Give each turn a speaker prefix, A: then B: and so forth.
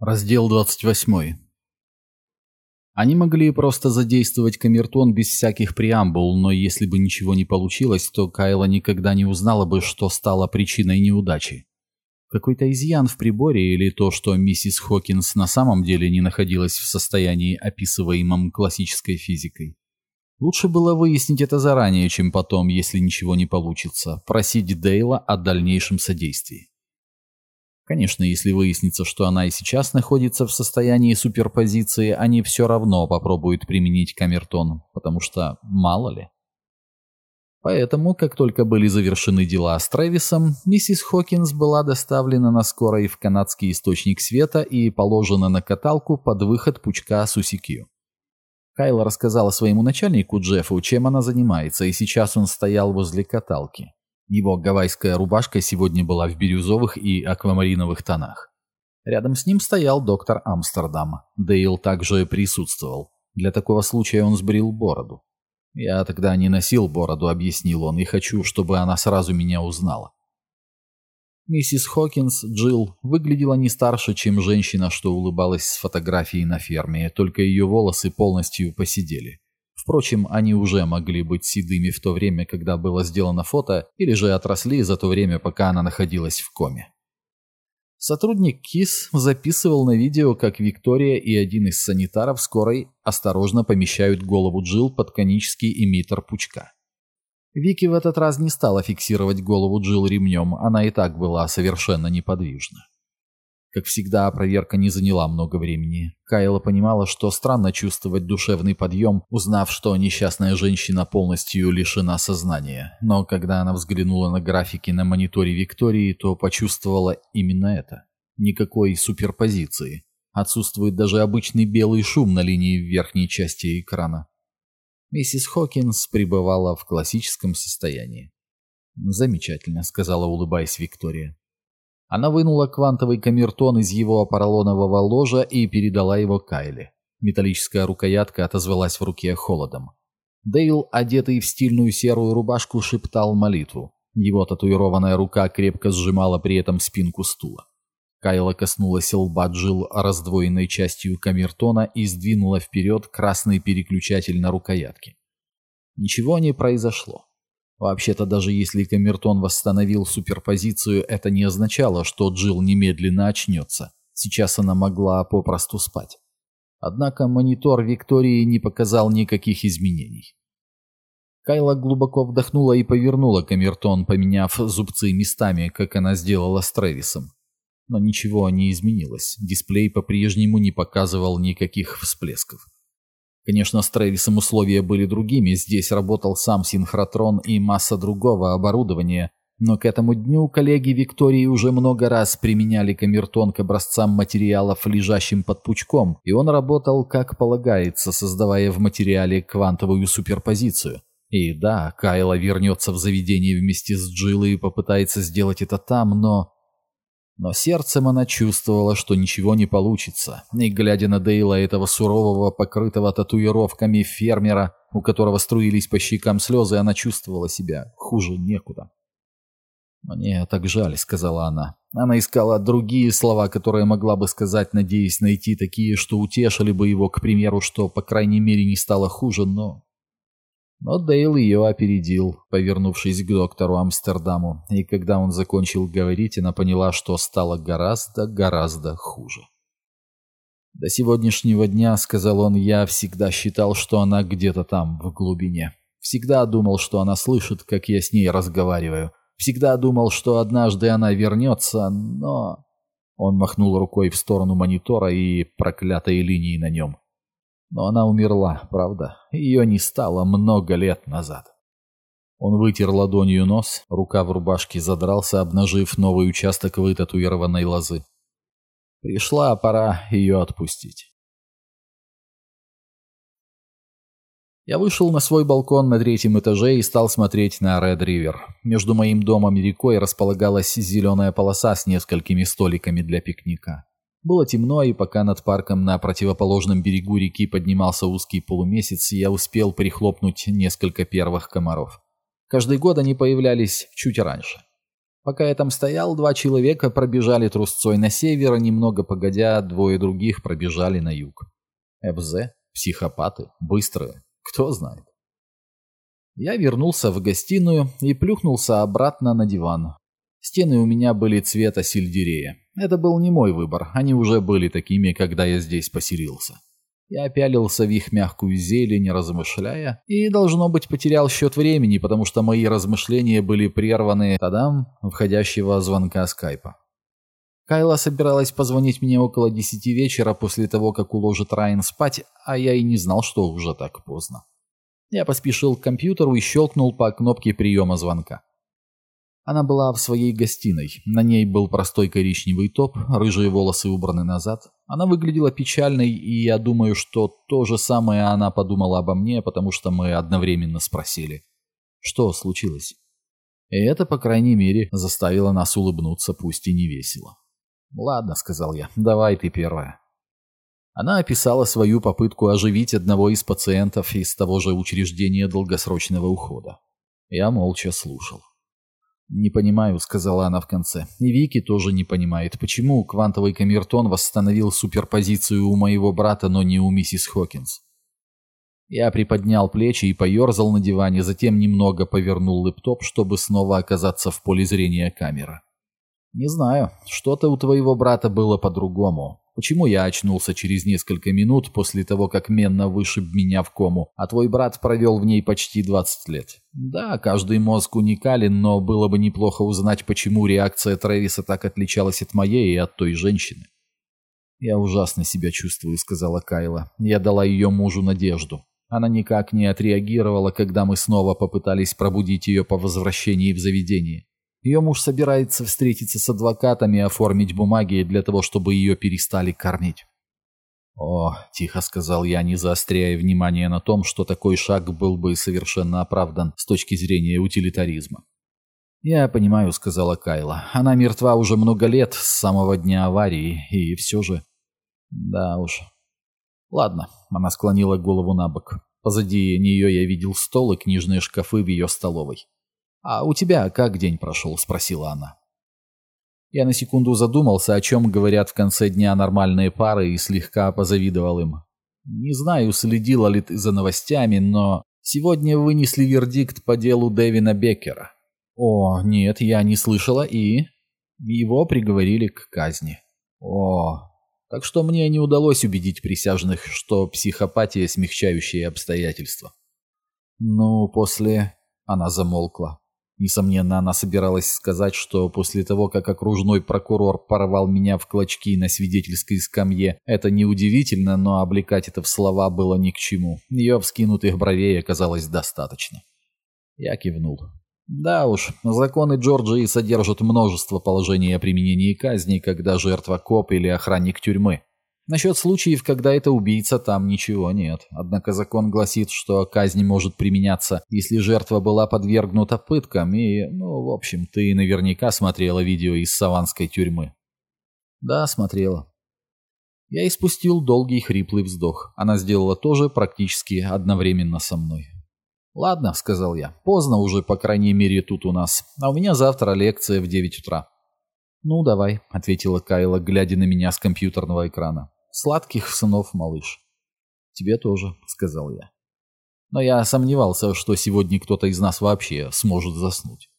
A: Раздел 28. Они могли просто задействовать камертон без всяких преамбул, но если бы ничего не получилось, то Кайла никогда не узнала бы, что стало причиной неудачи. Какой-то изъян в приборе или то, что миссис Хокинс на самом деле не находилась в состоянии, описываемом классической физикой. Лучше было выяснить это заранее, чем потом, если ничего не получится, просить Дейла о дальнейшем содействии. Конечно, если выяснится, что она и сейчас находится в состоянии суперпозиции, они все равно попробуют применить камертон, потому что мало ли. Поэтому, как только были завершены дела с Трэвисом, миссис Хокинс была доставлена на скорой в канадский источник света и положена на каталку под выход пучка Сусикью. Кайла рассказала своему начальнику Джеффу, чем она занимается, и сейчас он стоял возле каталки. Его гавайская рубашка сегодня была в бирюзовых и аквамариновых тонах. Рядом с ним стоял доктор Амстердам. Дейл также присутствовал. Для такого случая он сбрил бороду. «Я тогда не носил бороду», — объяснил он, — «и хочу, чтобы она сразу меня узнала». Миссис Хокинс, Джилл, выглядела не старше, чем женщина, что улыбалась с фотографией на ферме, только ее волосы полностью посидели. Впрочем, они уже могли быть седыми в то время, когда было сделано фото, или же отросли за то время, пока она находилась в коме. Сотрудник КИС записывал на видео, как Виктория и один из санитаров скорой осторожно помещают голову Джилл под конический эмиттер пучка. Вики в этот раз не стала фиксировать голову Джилл ремнем, она и так была совершенно неподвижна. Как всегда, проверка не заняла много времени. Кайла понимала, что странно чувствовать душевный подъем, узнав, что несчастная женщина полностью лишена сознания. Но когда она взглянула на графики на мониторе Виктории, то почувствовала именно это. Никакой суперпозиции. Отсутствует даже обычный белый шум на линии в верхней части экрана. Миссис Хокинс пребывала в классическом состоянии. «Замечательно», — сказала, улыбаясь Виктория. Она вынула квантовый камертон из его поролонового ложа и передала его Кайле. Металлическая рукоятка отозвалась в руке холодом. Дейл, одетый в стильную серую рубашку, шептал молитву. Его татуированная рука крепко сжимала при этом спинку стула. Кайла коснулась лба Джилл раздвоенной частью камертона и сдвинула вперед красный переключатель на рукоятке. Ничего не произошло. Вообще-то, даже если Камертон восстановил суперпозицию, это не означало, что Джилл немедленно очнется. Сейчас она могла попросту спать. Однако монитор Виктории не показал никаких изменений. Кайла глубоко вдохнула и повернула камертон, поменяв зубцы местами, как она сделала с Трэвисом. Но ничего не изменилось. Дисплей по-прежнему не показывал никаких всплесков. Конечно, с Трэвисом условия были другими, здесь работал сам синхротрон и масса другого оборудования, но к этому дню коллеги Виктории уже много раз применяли камертон к образцам материалов, лежащим под пучком, и он работал как полагается, создавая в материале квантовую суперпозицию. И да, Кайла вернется в заведение вместе с Джилой и попытается сделать это там, но... Но сердцем она чувствовала, что ничего не получится, и, глядя на Дейла, этого сурового, покрытого татуировками фермера, у которого струились по щекам слезы, она чувствовала себя хуже некуда. «Мне так жаль», — сказала она. Она искала другие слова, которые могла бы сказать, надеясь найти такие, что утешили бы его, к примеру, что, по крайней мере, не стало хуже, но но Дейл ее опередил, повернувшись к доктору Амстердаму, и когда он закончил говорить, она поняла, что стало гораздо-гораздо хуже. «До сегодняшнего дня, — сказал он, — я всегда считал, что она где-то там, в глубине. Всегда думал, что она слышит, как я с ней разговариваю. Всегда думал, что однажды она вернется, но...» Он махнул рукой в сторону монитора и проклятой линии на нем. Но она умерла, правда? Ее не стало много лет назад. Он вытер ладонью нос, рука в рубашке задрался, обнажив новый участок вытатуированной лозы. Пришла пора ее отпустить. Я вышел на свой балкон на третьем этаже и стал смотреть на Ред-Ривер. Между моим домом и рекой располагалась зеленая полоса с несколькими столиками для пикника. Было темно, и пока над парком на противоположном берегу реки поднимался узкий полумесяц, я успел прихлопнуть несколько первых комаров. Каждый год они появлялись чуть раньше. Пока я там стоял, два человека пробежали трусцой на север, а немного погодя, двое других пробежали на юг. ФЗ, психопаты, быстрые, кто знает. Я вернулся в гостиную и плюхнулся обратно на диван. Стены у меня были цвета сельдерея. Это был не мой выбор, они уже были такими, когда я здесь поселился. Я пялился в их мягкую зелень, размышляя, и, должно быть, потерял счет времени, потому что мои размышления были прерваны тадам входящего звонка скайпа. Кайла собиралась позвонить мне около десяти вечера после того, как уложит Райан спать, а я и не знал, что уже так поздно. Я поспешил к компьютеру и щелкнул по кнопке приема звонка. Она была в своей гостиной. На ней был простой коричневый топ, рыжие волосы убраны назад. Она выглядела печальной, и я думаю, что то же самое она подумала обо мне, потому что мы одновременно спросили, что случилось. И это, по крайней мере, заставило нас улыбнуться, пусть и не весело. «Ладно», — сказал я, — «давай ты первая». Она описала свою попытку оживить одного из пациентов из того же учреждения долгосрочного ухода. Я молча слушал. «Не понимаю», — сказала она в конце. «И Вики тоже не понимает, почему квантовый камертон восстановил суперпозицию у моего брата, но не у миссис Хокинс». Я приподнял плечи и поерзал на диване, затем немного повернул лэптоп, чтобы снова оказаться в поле зрения камеры. «Не знаю, что-то у твоего брата было по-другому. Почему я очнулся через несколько минут после того, как Менна вышиб меня в кому, а твой брат провел в ней почти 20 лет? Да, каждый мозг уникален, но было бы неплохо узнать, почему реакция Трэвиса так отличалась от моей и от той женщины. «Я ужасно себя чувствую», — сказала Кайла. «Я дала ее мужу надежду. Она никак не отреагировала, когда мы снова попытались пробудить ее по возвращении в заведение. Ее муж собирается встретиться с адвокатами и оформить бумаги для того, чтобы ее перестали кормить. «О», — тихо сказал я, не заостряя внимание на том, что такой шаг был бы совершенно оправдан с точки зрения утилитаризма. «Я понимаю», — сказала Кайла. «Она мертва уже много лет, с самого дня аварии, и все же...» «Да уж...» «Ладно», — она склонила голову на бок. Позади нее я видел стол и книжные шкафы в ее столовой. «А у тебя как день прошел?» – спросила она. Я на секунду задумался, о чем говорят в конце дня нормальные пары, и слегка позавидовал им. Не знаю, следила ли ты за новостями, но сегодня вынесли вердикт по делу Дэвина Беккера. О, нет, я не слышала, и... Его приговорили к казни. О, так что мне не удалось убедить присяжных, что психопатия – смягчающие обстоятельства. Ну, после... Она замолкла. Несомненно, она собиралась сказать, что после того, как окружной прокурор порвал меня в клочки на свидетельской скамье, это неудивительно, но облекать это в слова было ни к чему. Ее вскинутых бровей оказалось достаточно. Я кивнул. Да уж, законы Джорджии содержат множество положений о применении казни, когда жертва коп или охранник тюрьмы. Насчет случаев, когда это убийца, там ничего нет. Однако закон гласит, что казнь может применяться, если жертва была подвергнута пыткам, и, ну, в общем, ты наверняка смотрела видео из саванской тюрьмы. Да, смотрела. Я испустил долгий хриплый вздох. Она сделала то же практически одновременно со мной. «Ладно», — сказал я, — «поздно уже, по крайней мере, тут у нас, а у меня завтра лекция в девять утра». «Ну, давай», — ответила Кайла, глядя на меня с компьютерного экрана. Сладких снов, малыш. Тебе тоже, сказал я. Но я сомневался, что сегодня кто-то из нас вообще сможет заснуть.